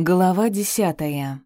Глава десятая.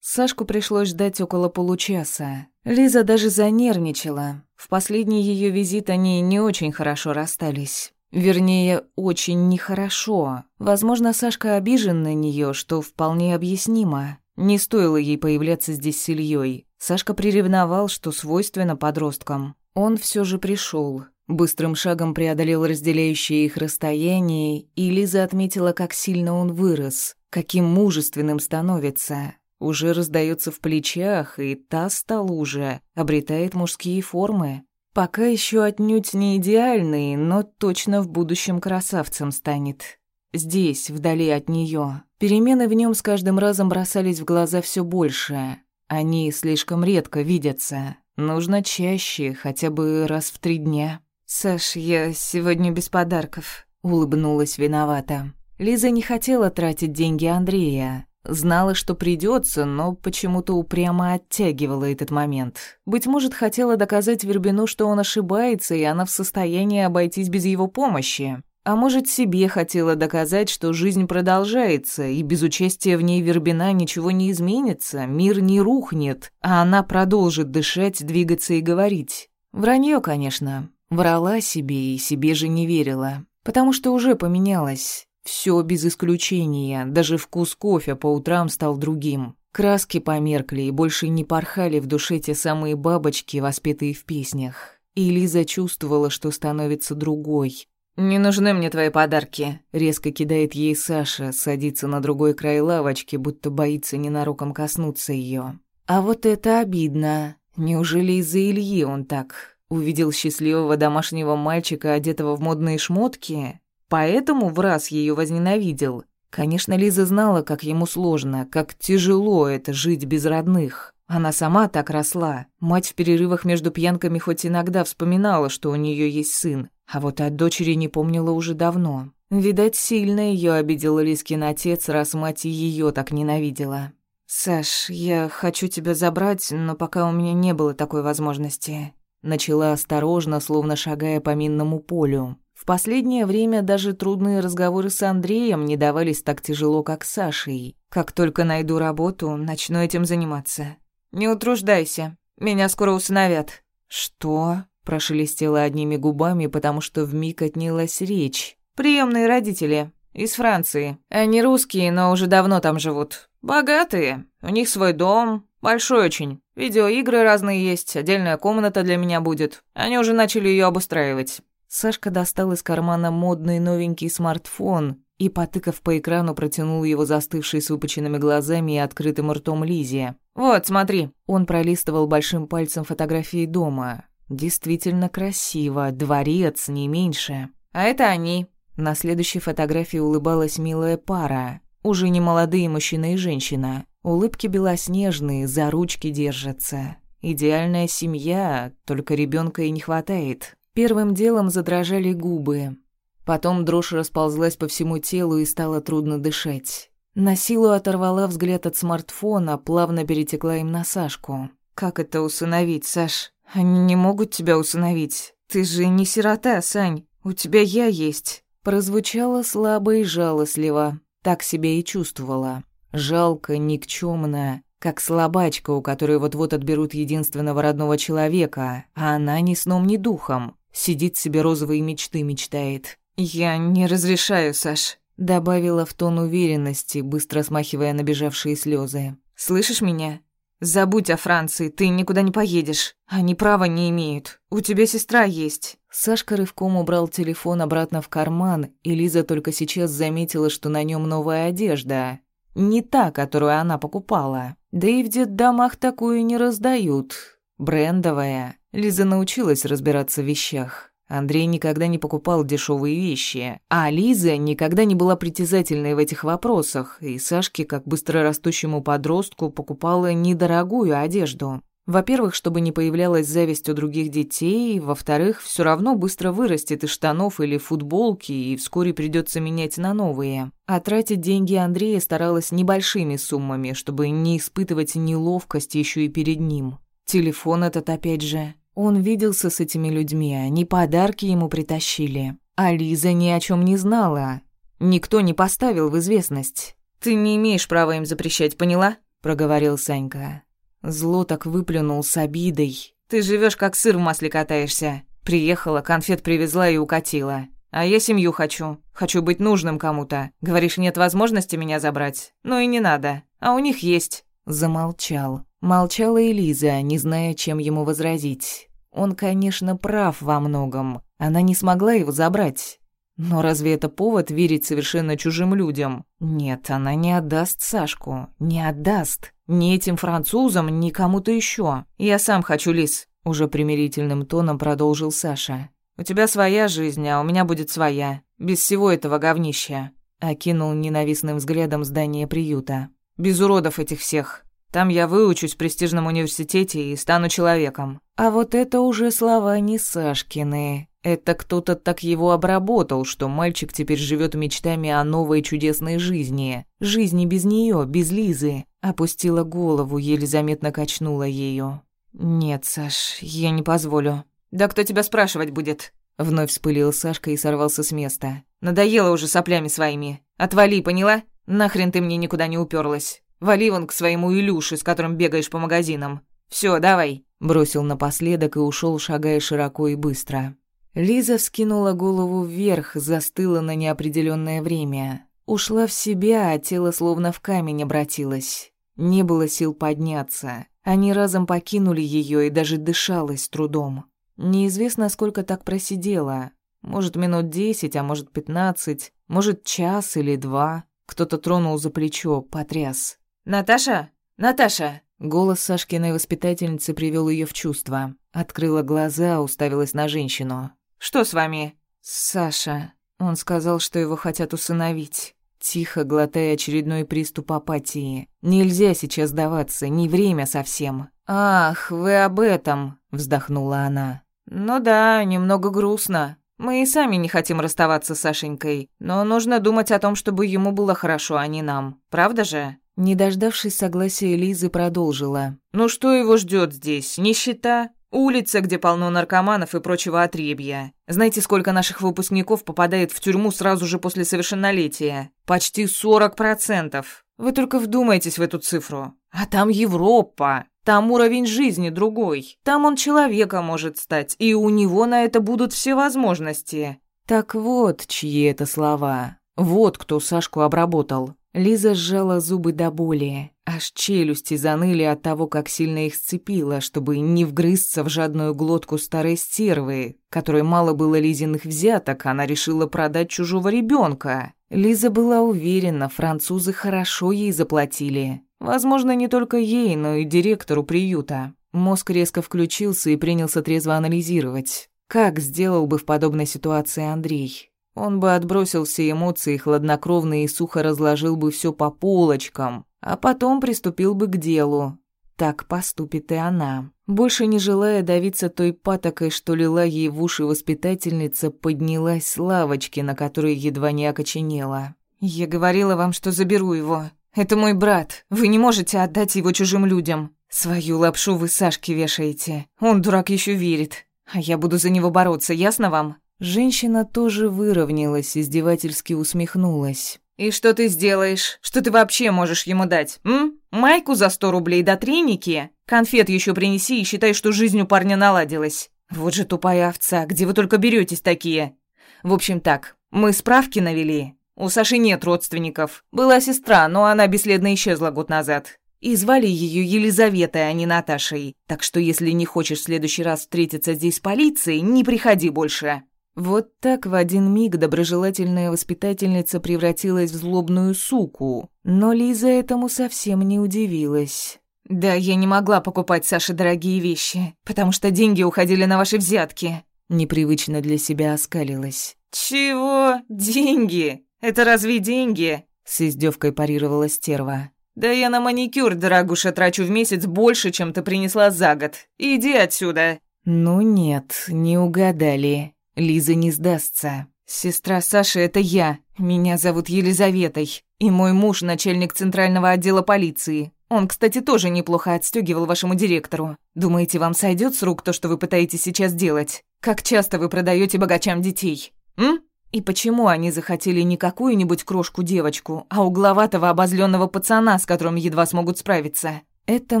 Сашку пришлось ждать около получаса. Лиза даже занервничала. В последний ее визит они не очень хорошо расстались. Вернее, очень нехорошо. Возможно, Сашка обижен на нее, что вполне объяснимо. Не стоило ей появляться здесь с Ильей. Сашка приревновал, что свойственно подросткам. Он все же пришел. Быстрым шагом преодолел разделяющее их расстояние, и Лиза отметила, как сильно он вырос, каким мужественным становится. Уже раздается в плечах, и та стал уже, обретает мужские формы. Пока еще отнюдь не идеальный, но точно в будущем красавцем станет. Здесь, вдали от нее. Перемены в нем с каждым разом бросались в глаза все больше. Они слишком редко видятся. Нужно чаще, хотя бы раз в три дня. «Саш, я сегодня без подарков», — улыбнулась виновата. Лиза не хотела тратить деньги Андрея. Знала, что придется, но почему-то упрямо оттягивала этот момент. Быть может, хотела доказать Вербину, что он ошибается, и она в состоянии обойтись без его помощи. А может, себе хотела доказать, что жизнь продолжается, и без участия в ней Вербина ничего не изменится, мир не рухнет, а она продолжит дышать, двигаться и говорить. Вранье, конечно. Врала себе и себе же не верила, потому что уже поменялась. Все без исключения, даже вкус кофе по утрам стал другим. Краски померкли и больше не порхали в душе те самые бабочки, воспетые в песнях. И Лиза чувствовала, что становится другой. «Не нужны мне твои подарки», — резко кидает ей Саша, садится на другой край лавочки, будто боится ненароком коснуться ее. А вот это обидно. Неужели из-за Ильи он так? Увидел счастливого домашнего мальчика, одетого в модные шмотки, поэтому в раз ее возненавидел. Конечно, Лиза знала, как ему сложно, как тяжело это жить без родных. Она сама так росла. Мать в перерывах между пьянками хоть иногда вспоминала, что у нее есть сын, а вот от дочери не помнила уже давно. Видать, сильно ее обидел Лизкин отец, раз мать ее так ненавидела. «Саш, я хочу тебя забрать, но пока у меня не было такой возможности. Начала осторожно, словно шагая по минному полю. В последнее время даже трудные разговоры с Андреем не давались так тяжело, как с Сашей. Как только найду работу, начну этим заниматься. «Не утруждайся, меня скоро усыновят». «Что?» – прошелестела одними губами, потому что вмиг отнялась речь. «Приемные родители. Из Франции. Они русские, но уже давно там живут. Богатые. У них свой дом, большой очень. Видеоигры разные есть, отдельная комната для меня будет. Они уже начали ее обустраивать». Сашка достал из кармана модный новенький смартфон и, потыкав по экрану, протянул его застывшей с выпученными глазами и открытым ртом Лизе. «Вот, смотри». Он пролистывал большим пальцем фотографии дома. Действительно красиво, дворец, не меньше. А это они. На следующей фотографии улыбалась милая пара. Уже не молодые мужчина и женщина. Улыбки белоснежные, за ручки держатся. Идеальная семья, только ребенка и не хватает. Первым делом задрожали губы. Потом дрожь расползлась по всему телу и стало трудно дышать. На силу оторвала взгляд от смартфона, плавно перетекла им на Сашку. «Как это усыновить, Саш? Они не могут тебя усыновить. Ты же не сирота, Сань. У тебя я есть». Прозвучало слабо и жалостливо. Так себя и чувствовала. Жалко, никчёмно, как слабачка, у которой вот-вот отберут единственного родного человека, а она ни сном, ни духом. Сидит себе розовые мечты мечтает. «Я не разрешаю, Саш», — добавила в тон уверенности, быстро смахивая набежавшие слезы. «Слышишь меня? Забудь о Франции, ты никуда не поедешь. Они права не имеют. У тебя сестра есть». Сашка рывком убрал телефон обратно в карман, и Лиза только сейчас заметила, что на нем новая одежда. Не та, которую она покупала. Да и в детдомах такую не раздают. Брендовая. Лиза научилась разбираться в вещах. Андрей никогда не покупал дешевые вещи, а Лиза никогда не была притязательной в этих вопросах, и Сашке, как быстрорастущему подростку, покупала недорогую одежду. Во-первых, чтобы не появлялась зависть у других детей, во-вторых, все равно быстро вырастет из штанов или футболки, и вскоре придется менять на новые. А тратить деньги Андрея старалась небольшими суммами, чтобы не испытывать неловкость еще и перед ним. Телефон этот опять же. Он виделся с этими людьми, они подарки ему притащили. А Лиза ни о чем не знала. Никто не поставил в известность. «Ты не имеешь права им запрещать, поняла?» — проговорил Санька. Зло так выплюнул с обидой. «Ты живешь как сыр в масле катаешься. Приехала, конфет привезла и укатила. А я семью хочу. Хочу быть нужным кому-то. Говоришь, нет возможности меня забрать? Ну и не надо. А у них есть». Замолчал. Молчала и не зная, чем ему возразить. Он, конечно, прав во многом. Она не смогла его забрать. Но разве это повод верить совершенно чужим людям? Нет, она не отдаст Сашку. Не отдаст. Ни этим французам, ни кому-то еще. Я сам хочу, Лиз. Уже примирительным тоном продолжил Саша. «У тебя своя жизнь, а у меня будет своя. Без всего этого говнища». Окинул ненавистным взглядом здание приюта. «Без уродов этих всех. Там я выучусь в престижном университете и стану человеком». А вот это уже слова не Сашкины. Это кто-то так его обработал, что мальчик теперь живет мечтами о новой чудесной жизни. Жизни без нее, без Лизы. Опустила голову, еле заметно качнула ею. «Нет, Саш, я не позволю». «Да кто тебя спрашивать будет?» Вновь вспылил Сашка и сорвался с места. «Надоело уже соплями своими. Отвали, поняла? Нахрен ты мне никуда не уперлась. Вали вон к своему Илюше, с которым бегаешь по магазинам. Все, давай». Бросил напоследок и ушел, шагая широко и быстро. Лиза вскинула голову вверх, застыла на неопределенное время. Ушла в себя, а тело словно в камень обратилось. Не было сил подняться. Они разом покинули ее и даже дышалось трудом. Неизвестно, сколько так просидела. Может, минут десять, а может, пятнадцать. Может, час или два. Кто-то тронул за плечо, потряс. «Наташа! Наташа!» Голос Сашкиной воспитательницы привел ее в чувство. Открыла глаза, уставилась на женщину. «Что с вами?» «Саша. Он сказал, что его хотят усыновить». Тихо глотая очередной приступ апатии. «Нельзя сейчас сдаваться, не время совсем». «Ах, вы об этом», — вздохнула она. «Ну да, немного грустно. Мы и сами не хотим расставаться с Сашенькой, но нужно думать о том, чтобы ему было хорошо, а не нам. Правда же?» Не дождавшись согласия Лизы, продолжила. «Ну что его ждет здесь? Нищета? Улица, где полно наркоманов и прочего отребья. Знаете, сколько наших выпускников попадает в тюрьму сразу же после совершеннолетия? Почти 40%. Вы только вдумайтесь в эту цифру. А там Европа. Там уровень жизни другой. Там он человека может стать, и у него на это будут все возможности. Так вот, чьи это слова. Вот кто Сашку обработал. Лиза сжала зубы до боли. Аж челюсти заныли от того, как сильно их сцепило, чтобы не вгрызться в жадную глотку старой стервы, которой мало было Лизиных взяток, она решила продать чужого ребенка. Лиза была уверена, французы хорошо ей заплатили. Возможно, не только ей, но и директору приюта. Мозг резко включился и принялся трезво анализировать. Как сделал бы в подобной ситуации Андрей? Он бы отбросил все эмоции, хладнокровно и сухо разложил бы все по полочкам, а потом приступил бы к делу. Так поступит и она. Больше не желая давиться той патокой, что лила ей в уши воспитательница, поднялась с лавочки, на которой едва не окоченела. «Я говорила вам, что заберу его. Это мой брат. Вы не можете отдать его чужим людям. Свою лапшу вы Сашке вешаете. Он, дурак, еще верит. А я буду за него бороться, ясно вам?» Женщина тоже выровнялась, издевательски усмехнулась. «И что ты сделаешь? Что ты вообще можешь ему дать? М? Майку за сто рублей до треники? Конфет еще принеси и считай, что жизнь у парня наладилась. Вот же тупая овца, где вы только беретесь такие? В общем так, мы справки навели. У Саши нет родственников. Была сестра, но она бесследно исчезла год назад. И звали ее Елизаветой, а не Наташей. Так что если не хочешь в следующий раз встретиться здесь с полицией, не приходи больше. Вот так в один миг доброжелательная воспитательница превратилась в злобную суку, но Лиза этому совсем не удивилась. «Да, я не могла покупать Саше дорогие вещи, потому что деньги уходили на ваши взятки», непривычно для себя оскалилась. «Чего? Деньги? Это разве деньги?» с издевкой парировала стерва. «Да я на маникюр, дорогуша, трачу в месяц больше, чем ты принесла за год. Иди отсюда!» «Ну нет, не угадали. Лиза не сдастся. Сестра Саши — это я. Меня зовут Елизаветой. И мой муж — начальник центрального отдела полиции. Он, кстати, тоже неплохо отстёгивал вашему директору. Думаете, вам сойдёт с рук то, что вы пытаетесь сейчас делать? Как часто вы продаёте богачам детей? М? И почему они захотели не какую-нибудь крошку-девочку, а угловатого обозленного пацана, с которым едва смогут справиться? Эта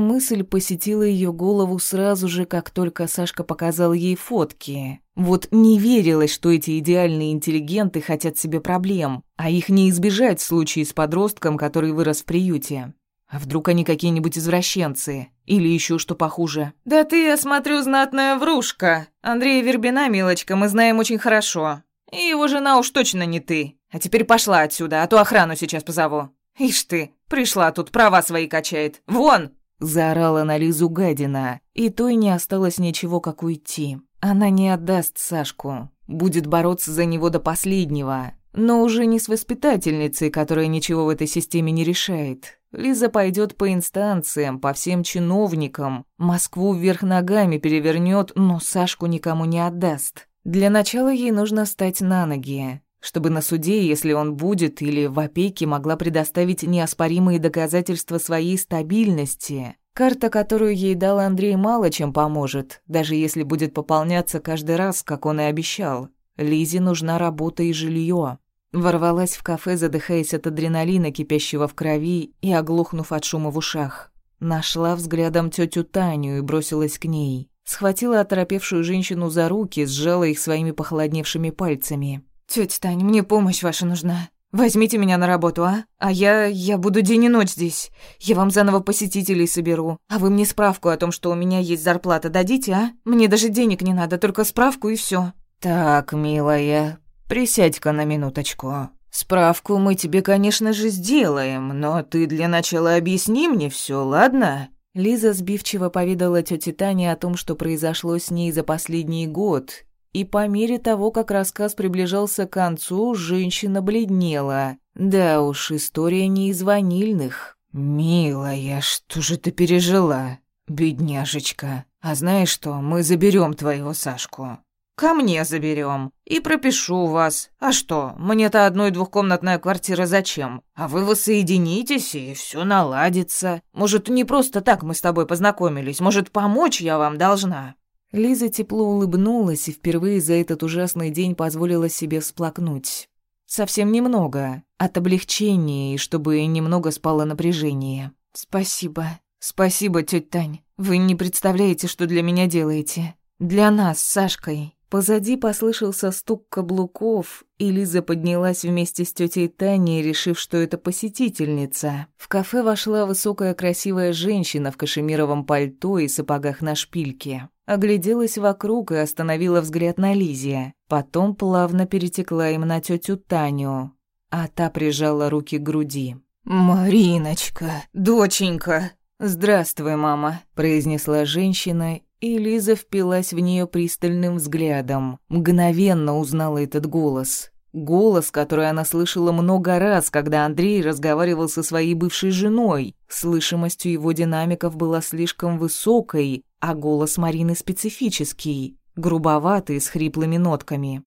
мысль посетила ее голову сразу же, как только Сашка показал ей фотки. Вот не верилось, что эти идеальные интеллигенты хотят себе проблем, а их не избежать в случае с подростком, который вырос в приюте. А вдруг они какие-нибудь извращенцы? Или еще что похуже? «Да ты, я смотрю, знатная врушка. Андрея Вербина, милочка, мы знаем очень хорошо. И его жена уж точно не ты. А теперь пошла отсюда, а то охрану сейчас позову. Ишь ты, пришла тут, права свои качает. Вон!» Заорала на Лизу гадина, и той не осталось ничего, как уйти. Она не отдаст Сашку, будет бороться за него до последнего, но уже не с воспитательницей, которая ничего в этой системе не решает. Лиза пойдет по инстанциям, по всем чиновникам, Москву вверх ногами перевернет, но Сашку никому не отдаст. Для начала ей нужно встать на ноги, чтобы на суде, если он будет, или в опеке могла предоставить неоспоримые доказательства своей стабильности. Карта, которую ей дал Андрей, мало чем поможет, даже если будет пополняться каждый раз, как он и обещал. Лизе нужна работа и жилье. Ворвалась в кафе, задыхаясь от адреналина, кипящего в крови и оглохнув от шума в ушах. Нашла взглядом тетю Таню и бросилась к ней. Схватила оторопевшую женщину за руки, сжала их своими похолодневшими пальцами. «Тётя Тань, мне помощь ваша нужна. Возьмите меня на работу, а? А я... я буду день и ночь здесь. Я вам заново посетителей соберу. А вы мне справку о том, что у меня есть зарплата, дадите, а? Мне даже денег не надо, только справку и всё». «Так, милая, присядь-ка на минуточку. Справку мы тебе, конечно же, сделаем, но ты для начала объясни мне всё, ладно?» Лиза сбивчиво поведала тете Тане о том, что произошло с ней за последний год, и по мере того, как рассказ приближался к концу, женщина бледнела. Да уж, история не из ванильных. «Милая, что же ты пережила, бедняжечка? А знаешь что, мы заберем твоего Сашку. Ко мне заберем. И пропишу вас. А что, мне-то одной двухкомнатная квартира зачем? А вы воссоединитесь, и все наладится. Может, не просто так мы с тобой познакомились. Может, помочь я вам должна?» Лиза тепло улыбнулась и впервые за этот ужасный день позволила себе всплакнуть. Совсем немного, от облегчения и чтобы немного спало напряжение. «Спасибо. Спасибо, тетя Тань. Вы не представляете, что для меня делаете. Для нас с Сашкой. Позади послышался стук каблуков, и Лиза поднялась вместе с тетей Таней, решив, что это посетительница. В кафе вошла высокая красивая женщина в кашемировом пальто и сапогах на шпильке. Огляделась вокруг и остановила взгляд на Лизе. Потом плавно перетекла им на тетю Таню, а та прижала руки к груди. «Мариночка, доченька!» «Здравствуй, мама», — произнесла женщина и Лиза впилась в нее пристальным взглядом. Мгновенно узнала этот голос. Голос, который она слышала много раз, когда Андрей разговаривал со своей бывшей женой. Слышимость его динамиков была слишком высокой, а голос Марины специфический, грубоватый, с хриплыми нотками.